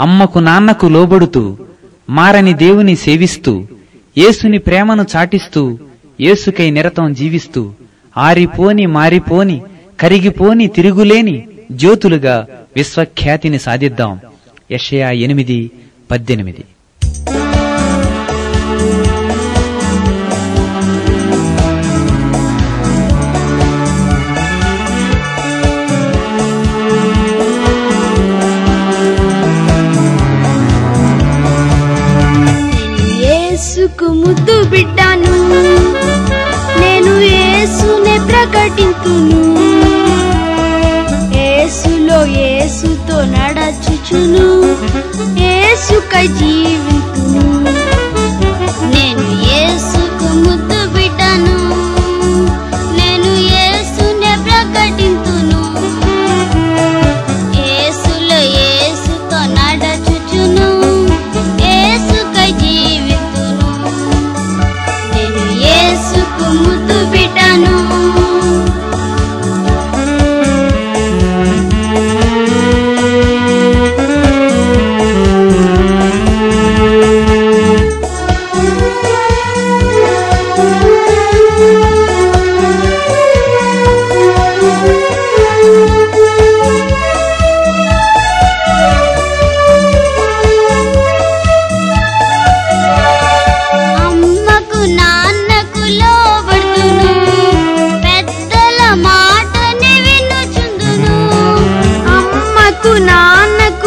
అమ్మకు నాన్నకు లోబడుతూ మారని దేవుని సేవిస్తూ యేసుని ప్రేమను చాటిస్తూ యేసుకై నిరతం జీవిస్తూ ఆరిపోని మారిపోని కరిగిపోని తిరుగులేని జ్యోతులుగా విశ్వఖ్యాతిని సాధిద్దాం. యషయా ఎనిమిది పద్దెనిమిది. ప్రకటింతును ఏసులో ఏసుతో నడచుచును. ఏసుక జీవితును.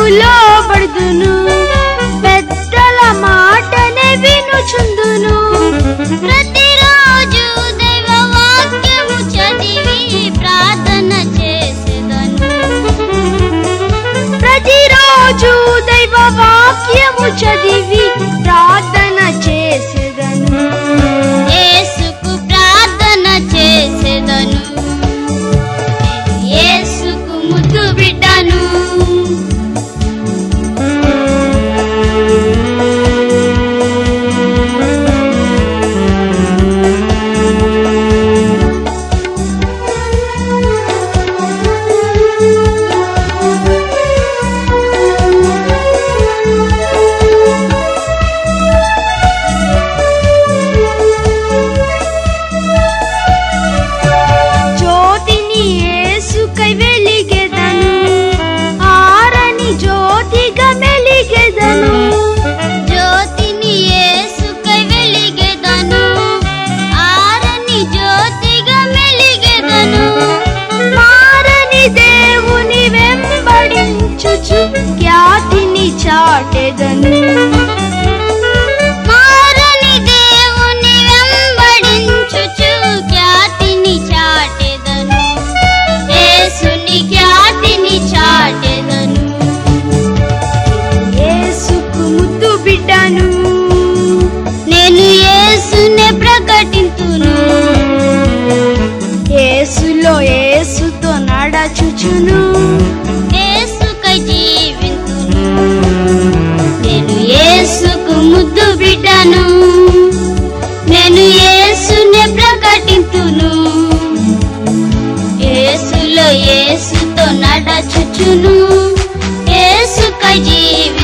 లోబడుదును పెద్దల మాటనే వినుచుందును. ప్రతిరోజు దైవ వాక్యము చదివి ప్రార్థన చేసేదను. ప్రతిరోజు దైవ వాక్యము చదివి Jordan. యేసులో యేసుతో నడచుచును యేసుకై జీవి